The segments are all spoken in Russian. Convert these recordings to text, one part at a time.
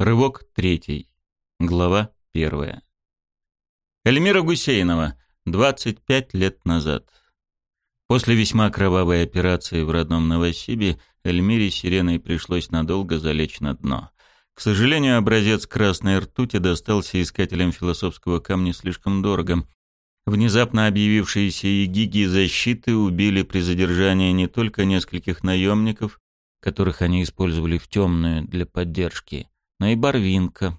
Рывок третий. Глава первая. Эльмира Гусейнова. 25 лет назад. После весьма кровавой операции в родном Новосибе Эльмире Сиреной пришлось надолго залечь на дно. К сожалению, образец красной ртути достался искателям философского камня слишком дорого. Внезапно объявившиеся егиги защиты убили при задержании не только нескольких наемников, которых они использовали в темную для поддержки, но и Барвинка.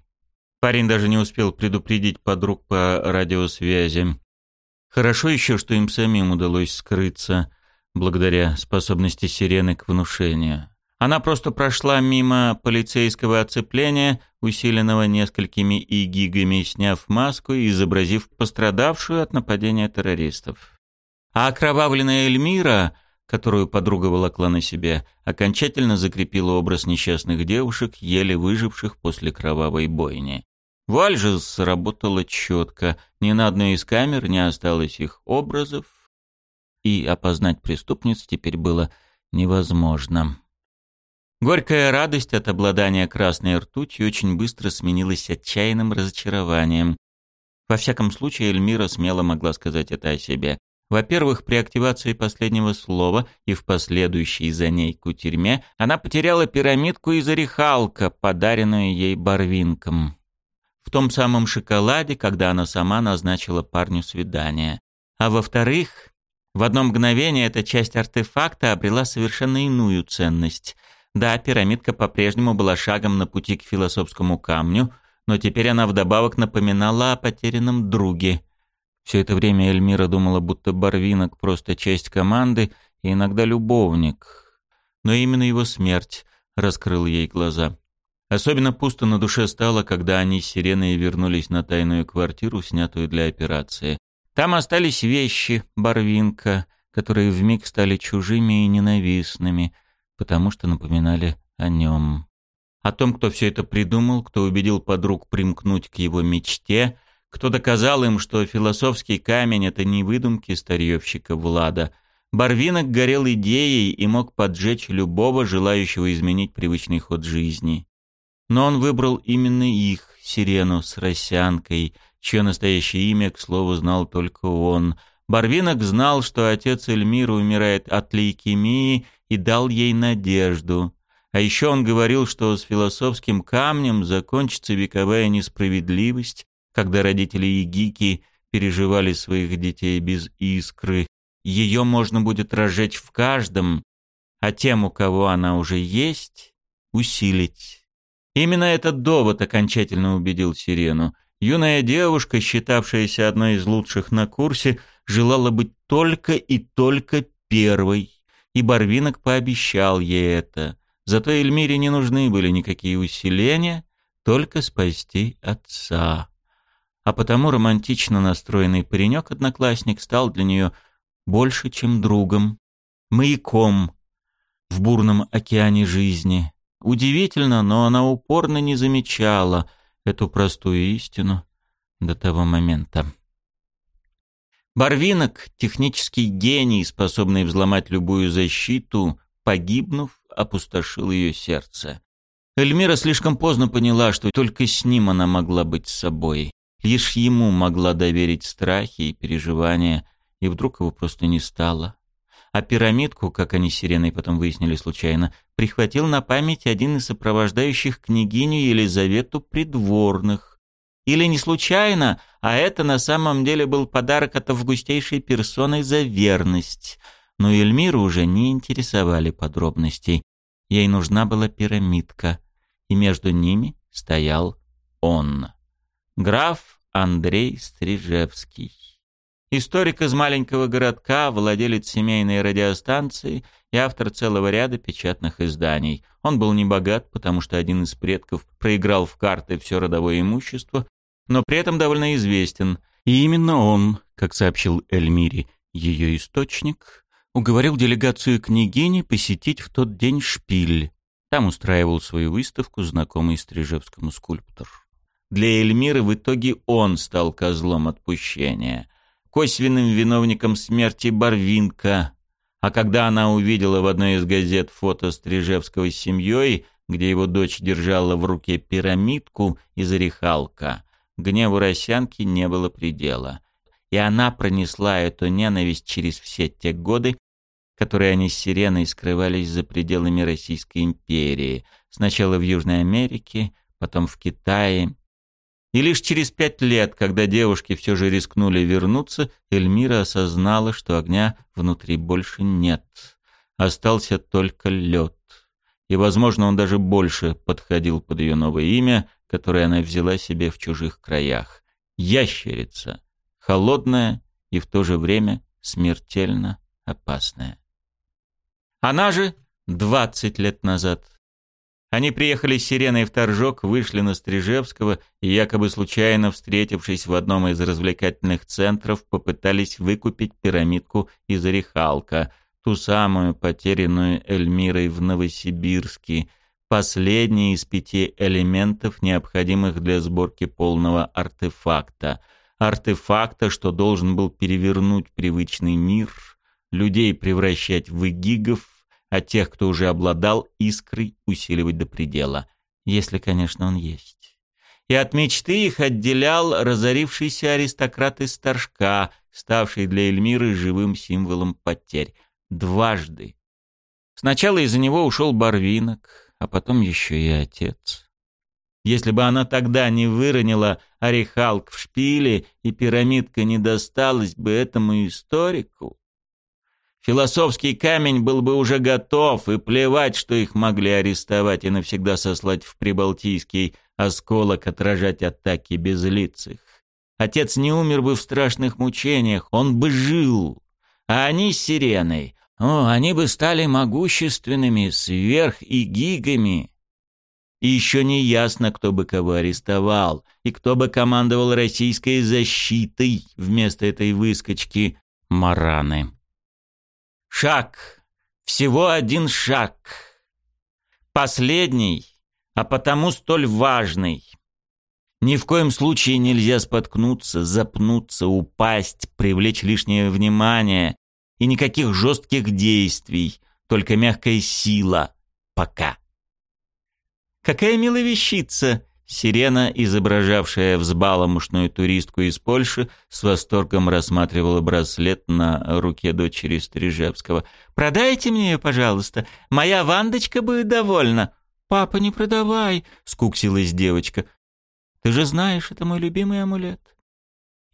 Парень даже не успел предупредить подруг по радиосвязи. Хорошо еще, что им самим удалось скрыться, благодаря способности сирены к внушению. Она просто прошла мимо полицейского оцепления, усиленного несколькими игигами, сняв маску и изобразив пострадавшую от нападения террористов. А окровавленная Эльмира которую подруга волокла на себе, окончательно закрепила образ несчастных девушек, еле выживших после кровавой бойни. Валь же сработала четко, ни на одной из камер не осталось их образов, и опознать преступниц теперь было невозможно. Горькая радость от обладания красной ртутью очень быстро сменилась отчаянным разочарованием. Во всяком случае, Эльмира смело могла сказать это о себе. Во-первых, при активации последнего слова и в последующей за ней кутерьме она потеряла пирамидку из орехалка, подаренную ей Барвинком. В том самом шоколаде, когда она сама назначила парню свидание. А во-вторых, в одно мгновение эта часть артефакта обрела совершенно иную ценность. Да, пирамидка по-прежнему была шагом на пути к философскому камню, но теперь она вдобавок напоминала о потерянном друге — все это время Эльмира думала, будто Барвинок просто часть команды и иногда любовник. Но именно его смерть раскрыла ей глаза. Особенно пусто на душе стало, когда они с Сиреной вернулись на тайную квартиру, снятую для операции. Там остались вещи Барвинка, которые вмиг стали чужими и ненавистными, потому что напоминали о нем. О том, кто все это придумал, кто убедил подруг примкнуть к его мечте, кто доказал им, что философский камень — это не выдумки старьевщика Влада. Барвинок горел идеей и мог поджечь любого, желающего изменить привычный ход жизни. Но он выбрал именно их, Сирену с Росянкой, чье настоящее имя, к слову, знал только он. Барвинок знал, что отец Эльмира умирает от лейкемии и дал ей надежду. А еще он говорил, что с философским камнем закончится вековая несправедливость, когда родители Егики переживали своих детей без искры, ее можно будет разжечь в каждом, а тем, у кого она уже есть, усилить. Именно этот довод окончательно убедил Сирену. Юная девушка, считавшаяся одной из лучших на курсе, желала быть только и только первой, и Барвинок пообещал ей это. Зато Эльмире не нужны были никакие усиления, только спасти отца а потому романтично настроенный паренек-одноклассник стал для нее больше, чем другом, маяком в бурном океане жизни. Удивительно, но она упорно не замечала эту простую истину до того момента. Барвинок, технический гений, способный взломать любую защиту, погибнув, опустошил ее сердце. Эльмира слишком поздно поняла, что только с ним она могла быть собой. Лишь ему могла доверить страхи и переживания, и вдруг его просто не стало. А пирамидку, как они с Сиреной потом выяснили случайно, прихватил на память один из сопровождающих княгиню Елизавету придворных. Или не случайно, а это на самом деле был подарок от августейшей персоны за верность. Но Эльмиру уже не интересовали подробностей. Ей нужна была пирамидка, и между ними стоял он. Граф Андрей Стрижевский. Историк из маленького городка, владелец семейной радиостанции и автор целого ряда печатных изданий. Он был не богат, потому что один из предков проиграл в карты все родовое имущество, но при этом довольно известен. И именно он, как сообщил Эльмире ее источник, уговорил делегацию княгини посетить в тот день шпиль. Там устраивал свою выставку знакомый Стрижевскому скульптор. Для Эльмиры в итоге он стал козлом отпущения, косвенным виновником смерти Барвинка. А когда она увидела в одной из газет фото Стрижевского с семьей, где его дочь держала в руке пирамидку из орехалка, гневу Росянки не было предела. И она пронесла эту ненависть через все те годы, которые они с Сиреной скрывались за пределами Российской империи, сначала в Южной Америке, потом в Китае. И лишь через пять лет, когда девушки все же рискнули вернуться, Эльмира осознала, что огня внутри больше нет. Остался только лед. И, возможно, он даже больше подходил под ее новое имя, которое она взяла себе в чужих краях. Ящерица. Холодная и в то же время смертельно опасная. Она же двадцать лет назад. Они приехали с Сиреной в Торжок, вышли на Стрижевского и, якобы случайно встретившись в одном из развлекательных центров, попытались выкупить пирамидку из Орехалка, ту самую потерянную Эльмирой в Новосибирске, последний из пяти элементов, необходимых для сборки полного артефакта. Артефакта, что должен был перевернуть привычный мир, людей превращать в игигов, а тех, кто уже обладал искрой, усиливать до предела. Если, конечно, он есть. И от мечты их отделял разорившийся аристократ из Торжка, ставший для Эльмиры живым символом потерь. Дважды. Сначала из-за него ушел Барвинок, а потом еще и отец. Если бы она тогда не выронила орехалк в шпиле, и пирамидка не досталась бы этому историку, Философский камень был бы уже готов, и плевать, что их могли арестовать и навсегда сослать в Прибалтийский осколок отражать атаки безлицых. Отец не умер бы в страшных мучениях, он бы жил. А они с Сиреной, о, они бы стали могущественными, сверх и гигами. И еще не ясно, кто бы кого арестовал, и кто бы командовал российской защитой вместо этой выскочки Мараны. Шаг. Всего один шаг. Последний, а потому столь важный. Ни в коем случае нельзя споткнуться, запнуться, упасть, привлечь лишнее внимание. И никаких жестких действий, только мягкая сила. Пока. «Какая милая вещица!» Сирена, изображавшая взбаламушную туристку из Польши, с восторгом рассматривала браслет на руке дочери Стрижевского. «Продайте мне ее, пожалуйста. Моя Вандочка будет довольна». «Папа, не продавай», — скуксилась девочка. «Ты же знаешь, это мой любимый амулет».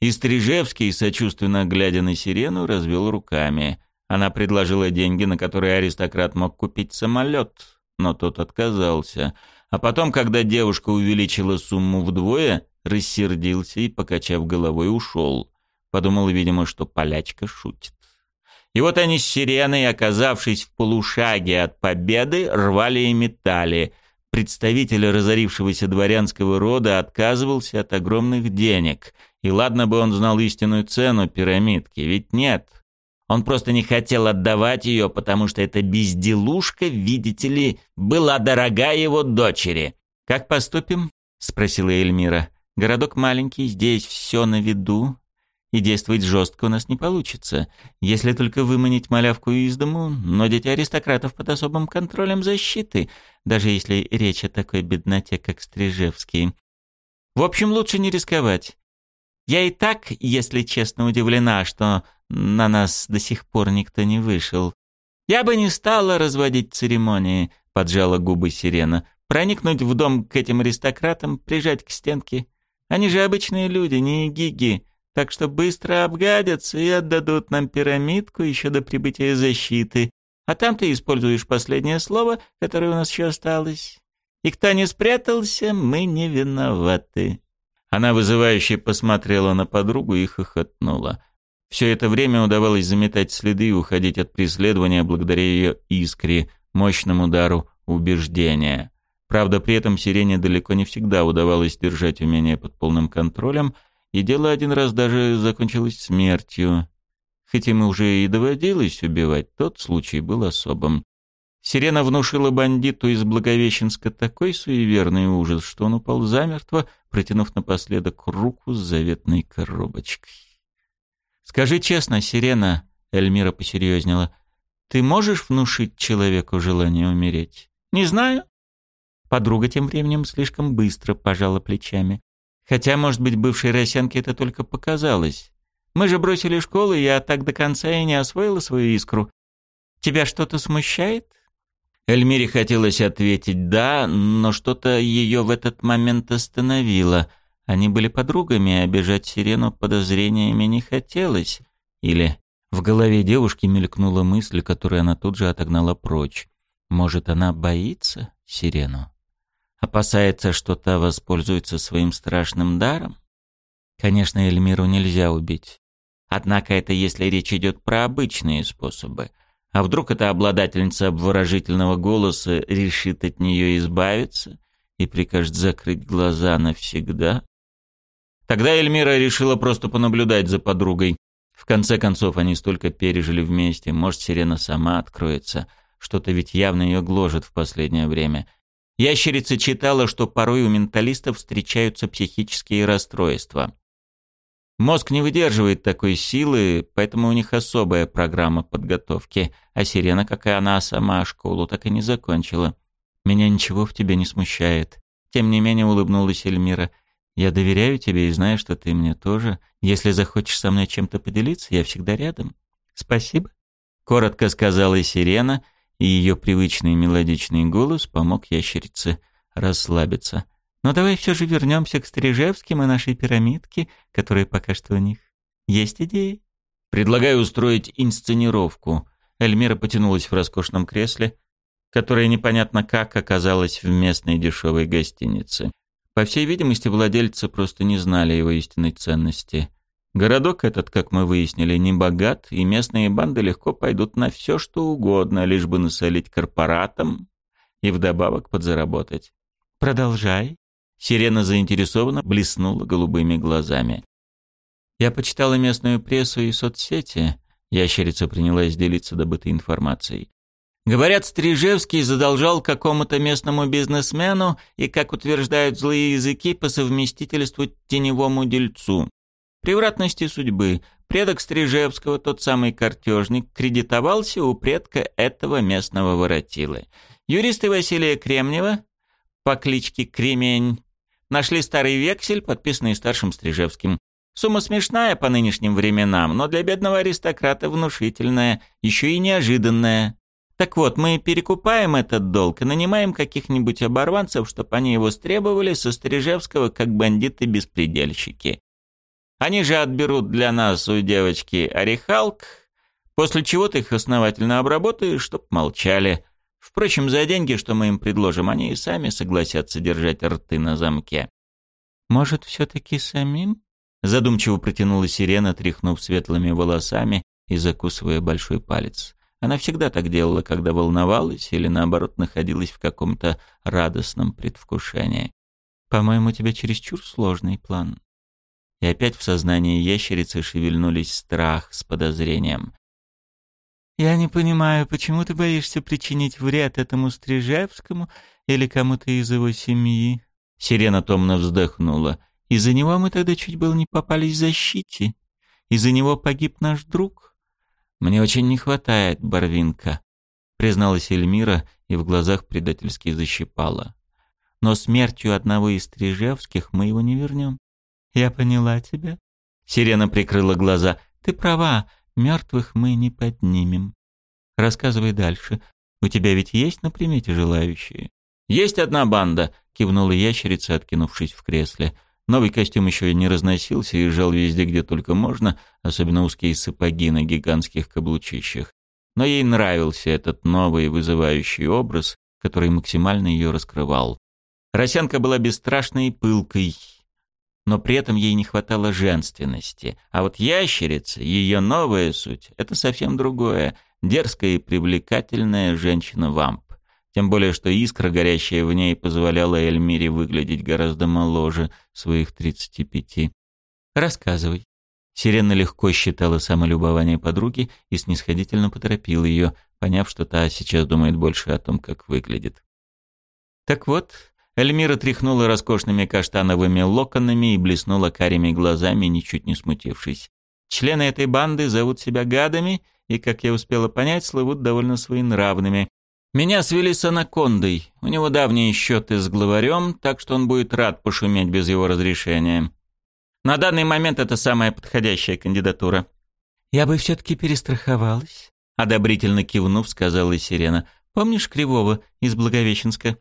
И Стрижевский, сочувственно глядя на Сирену, развел руками. Она предложила деньги, на которые аристократ мог купить самолет, но тот отказался — а потом, когда девушка увеличила сумму вдвое, рассердился и, покачав головой, ушел. Подумал, видимо, что полячка шутит. И вот они с сиреной, оказавшись в полушаге от победы, рвали и метали. Представитель разорившегося дворянского рода отказывался от огромных денег. И ладно бы он знал истинную цену пирамидки, ведь нет — он просто не хотел отдавать ее, потому что эта безделушка, видите ли, была дорога его дочери. «Как поступим?» — спросила Эльмира. «Городок маленький, здесь все на виду, и действовать жестко у нас не получится, если только выманить малявку из дому, но дети аристократов под особым контролем защиты, даже если речь о такой бедноте, как Стрижевский. В общем, лучше не рисковать. Я и так, если честно, удивлена, что на нас до сих пор никто не вышел. Я бы не стала разводить церемонии, поджала губы Сирена. Проникнуть в дом к этим аристократам, прижать к стенке. Они же обычные люди, не гиги, так что быстро обгадятся и отдадут нам пирамидку еще до прибытия защиты. А там ты используешь последнее слово, которое у нас еще осталось. И кто не спрятался, мы не виноваты. Она вызывающе посмотрела на подругу и хохотнула. Все это время удавалось заметать следы и уходить от преследования благодаря ее искре, мощному удару убеждения. Правда, при этом Сирене далеко не всегда удавалось держать умение под полным контролем, и дело один раз даже закончилось смертью. Хоть им уже и доводилось убивать, тот случай был особым. Сирена внушила бандиту из Благовещенска такой суеверный ужас, что он упал замертво, протянув напоследок руку с заветной коробочкой. «Скажи честно, Сирена», — Эльмира посерьезнела, — «ты можешь внушить человеку желание умереть?» «Не знаю. Подруга тем временем слишком быстро пожала плечами. Хотя, может быть, бывшей Росянке это только показалось. Мы же бросили школу, я так до конца и не освоила свою искру. Тебя что-то смущает? Эльмире хотелось ответить «да», но что-то ее в этот момент остановило. Они были подругами, а обижать Сирену подозрениями не хотелось. Или в голове девушки мелькнула мысль, которую она тут же отогнала прочь. Может, она боится Сирену? Опасается, что та воспользуется своим страшным даром? Конечно, Эльмиру нельзя убить. Однако это если речь идет про обычные способы. А вдруг эта обладательница обворожительного голоса решит от нее избавиться и прикажет закрыть глаза навсегда? Тогда Эльмира решила просто понаблюдать за подругой. В конце концов, они столько пережили вместе. Может, Сирена сама откроется. Что-то ведь явно ее гложет в последнее время. Ящерица читала, что порой у менталистов встречаются психические расстройства. Мозг не выдерживает такой силы, поэтому у них особая программа подготовки. А Сирена, как и она сама, школу так и не закончила. Меня ничего в тебе не смущает. Тем не менее улыбнулась Эльмира. Я доверяю тебе и знаю, что ты мне тоже. Если захочешь со мной чем-то поделиться, я всегда рядом. Спасибо. Коротко сказала Сирена, и ее привычный мелодичный голос помог ящерице расслабиться. Но давай все же вернемся к Стрижевским и нашей пирамидке, которая пока что у них. Есть идеи? Предлагаю устроить инсценировку. Эльмира потянулась в роскошном кресле, которое непонятно как оказалось в местной дешевой гостинице. По всей видимости, владельцы просто не знали его истинной ценности. Городок этот, как мы выяснили, не богат, и местные банды легко пойдут на все, что угодно, лишь бы насолить корпоратам и вдобавок подзаработать. «Продолжай», Сирена заинтересованно блеснула голубыми глазами. Я почитала местную прессу и соцсети. Ящерица принялась делиться добытой информацией. Говорят, Стрижевский задолжал какому-то местному бизнесмену и, как утверждают злые языки, по совместительству теневому дельцу. Превратности судьбы. Предок Стрижевского, тот самый картежник, кредитовался у предка этого местного воротилы. Юристы Василия Кремнева по кличке Кремень Нашли старый вексель, подписанный старшим Стрижевским. Сумма смешная по нынешним временам, но для бедного аристократа внушительная, еще и неожиданная. Так вот, мы перекупаем этот долг и нанимаем каких-нибудь оборванцев, чтобы они его стребовали со Стрижевского, как бандиты-беспредельщики. Они же отберут для нас у девочки орехалк, после чего ты их основательно обработаешь, чтоб молчали. Впрочем, за деньги, что мы им предложим, они и сами согласятся держать рты на замке. «Может, все-таки самим?» Задумчиво протянула сирена, тряхнув светлыми волосами и закусывая большой палец. Она всегда так делала, когда волновалась или, наоборот, находилась в каком-то радостном предвкушении. «По-моему, у тебя чересчур сложный план». И опять в сознании ящерицы шевельнулись страх с подозрением. «Я не понимаю, почему ты боишься причинить вред этому Стрижевскому или кому-то из его семьи?» Сирена томно вздохнула. «Из-за него мы тогда чуть было не попались в защите. Из-за него погиб наш друг». «Мне очень не хватает Барвинка», — призналась Эльмира и в глазах предательски защипала. «Но смертью одного из Стрижевских мы его не вернем». «Я поняла тебя». Сирена прикрыла глаза. «Ты права, Мертвых мы не поднимем. Рассказывай дальше. У тебя ведь есть на примете желающие? Есть одна банда, кивнула ящерица, откинувшись в кресле. Новый костюм еще и не разносился и жал везде, где только можно, особенно узкие сапоги на гигантских каблучищах. Но ей нравился этот новый вызывающий образ, который максимально ее раскрывал. Росянка была бесстрашной и пылкой, но при этом ей не хватало женственности. А вот ящерица, ее новая суть, это совсем другое. Дерзкая и привлекательная женщина-вамп. Тем более, что искра, горящая в ней, позволяла Эльмире выглядеть гораздо моложе своих 35. «Рассказывай». Сирена легко считала самолюбование подруги и снисходительно поторопила ее, поняв, что та сейчас думает больше о том, как выглядит. «Так вот, Эльмира тряхнула роскошными каштановыми локонами и блеснула карими глазами, ничуть не смутившись. Члены этой банды зовут себя гадами и, как я успела понять, слывут довольно своенравными. Меня свели с анакондой. У него давние счеты с главарем, так что он будет рад пошуметь без его разрешения. На данный момент это самая подходящая кандидатура. «Я бы все-таки перестраховалась», — одобрительно кивнув, сказала Сирена. «Помнишь Кривого из Благовещенска?»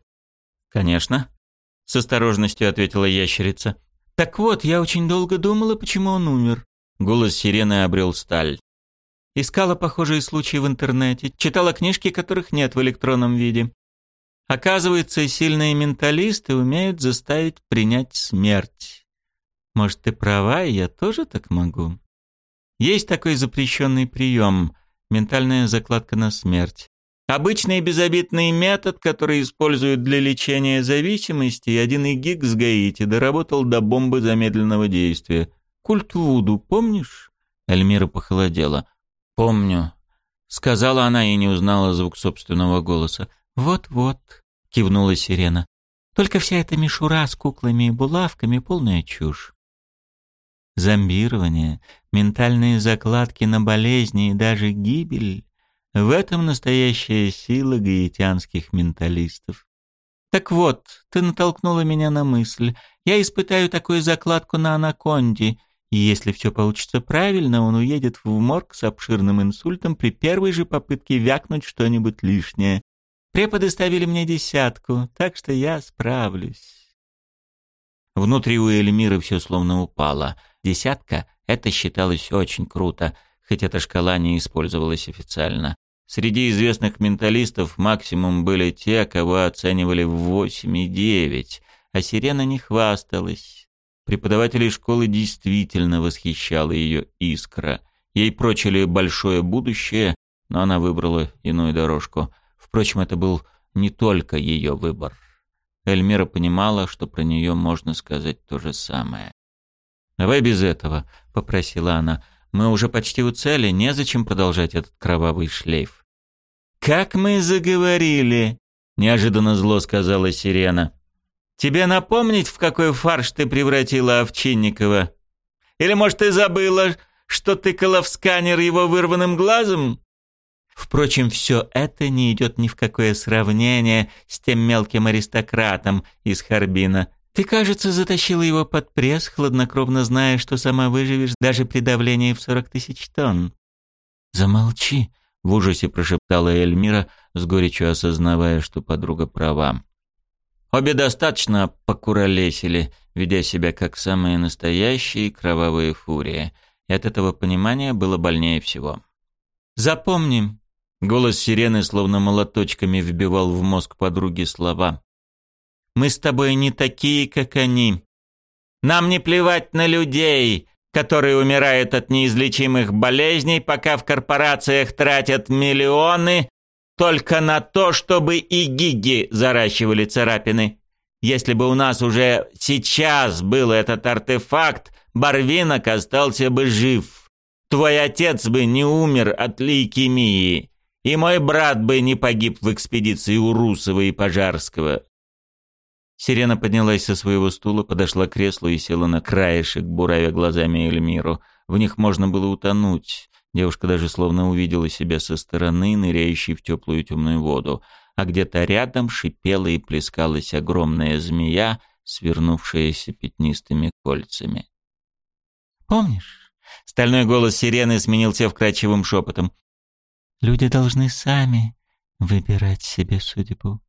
«Конечно», — с осторожностью ответила ящерица. «Так вот, я очень долго думала, почему он умер». Голос Сирены обрел сталь. Искала похожие случаи в интернете, читала книжки, которых нет в электронном виде. Оказывается, сильные менталисты умеют заставить принять смерть. Может, ты права, и я тоже так могу? Есть такой запрещенный прием – ментальная закладка на смерть. Обычный безобидный метод, который используют для лечения зависимости, один игик с Гаити доработал до бомбы замедленного действия. Культ Вуду, помнишь? Эльмира похолодела. «Помню», — сказала она и не узнала звук собственного голоса. «Вот-вот», — кивнула сирена. «Только вся эта мишура с куклами и булавками — полная чушь. Зомбирование, ментальные закладки на болезни и даже гибель — в этом настоящая сила гаитянских менталистов. Так вот, ты натолкнула меня на мысль. Я испытаю такую закладку на анаконде — и если все получится правильно, он уедет в морг с обширным инсультом при первой же попытке вякнуть что-нибудь лишнее. Преподы ставили мне десятку, так что я справлюсь. Внутри у Эльмиры все словно упало. Десятка — это считалось очень круто, хоть эта шкала не использовалась официально. Среди известных менталистов максимум были те, кого оценивали в восемь и девять, а Сирена не хвасталась. Преподавателей школы действительно восхищала ее искра. Ей прочили большое будущее, но она выбрала иную дорожку. Впрочем, это был не только ее выбор. Эльмира понимала, что про нее можно сказать то же самое. «Давай без этого», — попросила она. «Мы уже почти у цели, незачем продолжать этот кровавый шлейф». «Как мы заговорили!» — неожиданно зло сказала Сирена. Тебе напомнить, в какой фарш ты превратила Овчинникова? Или, может, ты забыла, что тыкала в сканер его вырванным глазом? Впрочем, все это не идет ни в какое сравнение с тем мелким аристократом из Харбина. Ты, кажется, затащила его под пресс, хладнокровно зная, что сама выживешь даже при давлении в сорок тысяч тонн. «Замолчи», — в ужасе прошептала Эльмира, с горечью осознавая, что подруга права. Обе достаточно покуролесили, ведя себя как самые настоящие кровавые фурии. И от этого понимания было больнее всего. «Запомни!» Голос сирены словно молоточками вбивал в мозг подруги слова. «Мы с тобой не такие, как они. Нам не плевать на людей, которые умирают от неизлечимых болезней, пока в корпорациях тратят миллионы только на то, чтобы и гиги заращивали царапины. Если бы у нас уже сейчас был этот артефакт, Барвинок остался бы жив. Твой отец бы не умер от лейкемии, и мой брат бы не погиб в экспедиции у Русова и Пожарского. Сирена поднялась со своего стула, подошла к креслу и села на краешек, буравя глазами Эльмиру. В них можно было утонуть. Девушка даже словно увидела себя со стороны, ныряющей в теплую темную воду, а где-то рядом шипела и плескалась огромная змея, свернувшаяся пятнистыми кольцами. «Помнишь?» — стальной голос сирены сменился вкрадчивым шепотом. «Люди должны сами выбирать себе судьбу.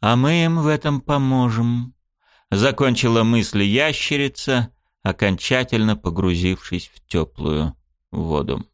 А мы им в этом поможем», — закончила мысль ящерица, окончательно погрузившись в теплую воду.